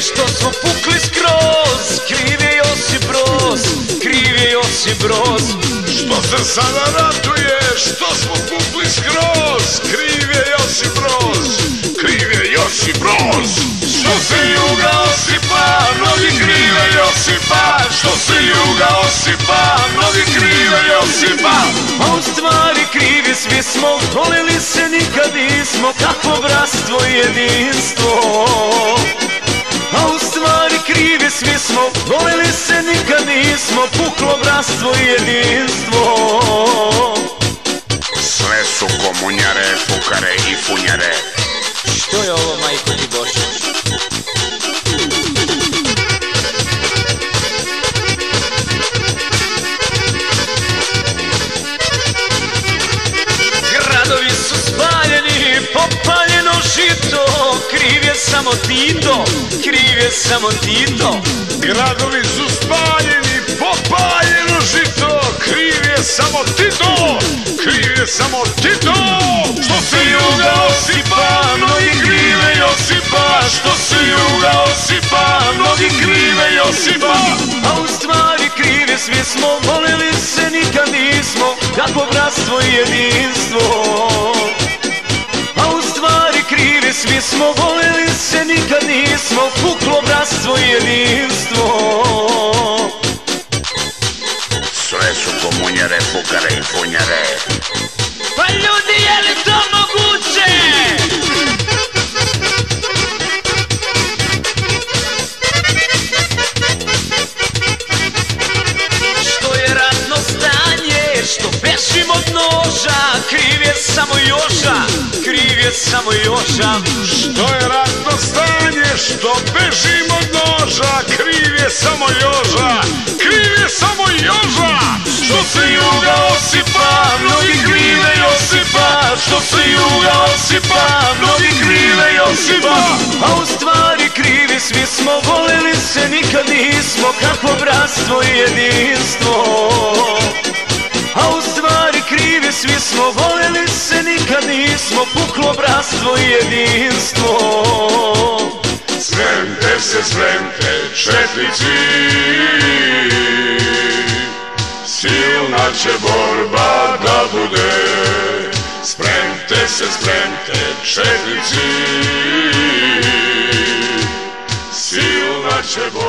što smo pukli skroz Kriv je Josip Broz, kriv je Josip Broz. Što se sada ratuje, što smo pukli skroz je Josip Broz, kriv je Josip Broz Što se juga osipa, mnogi krive Josipa. Što se juga osipa, mnogi krive Josipa. A u stvari krivi svi smo Volili se nikad nismo. Kakvo bratstvo i jedinstvo. A u stvari krivi svi smo Volili se nikad nismo. Puklo bratstvo i jedinstvo fukare i funjare Što je ovo majko ti Bože? Gradovi su spaljeni, popaljeno žito Kriv je samo Tito, kriv je samo Tito Gradovi su spaljeni, samo Tito, kriv samo Tito! Što se juga osipa, mnogi krive Josipa Što se juga osipa, mnogi krive Josipa A u stvari krivi svi smo, volili se nikad nismo. Kako bratstvo i jedinstvo. A u stvari svi smo, volili se nikad nismo. Puklo bratstvo i jedinstvo funjare Pa ljudi, je li to moguće? Što je ratno stanje, što bežim od noža Kriv je samo Joža, kriv je samo Joža Što je ratno stanje, što bežim od noža Kriv je samo Joža, kriv je samo Joža. Što se juga osipa, mnogi krive Josipa. Što se juga osipa, mnogi krive Josipa. A u stvari krivi svi smo, volili se nikad nismo. Kakvo bratstvo i jedinstvo. A u stvari krivi svi smo, volili se nikad nismo. Puklo bratstvo i jedinstvo Spremte se, spremte, četnici. Silna će borba da bude. Spremte se, spremte, četnici. Silna će borba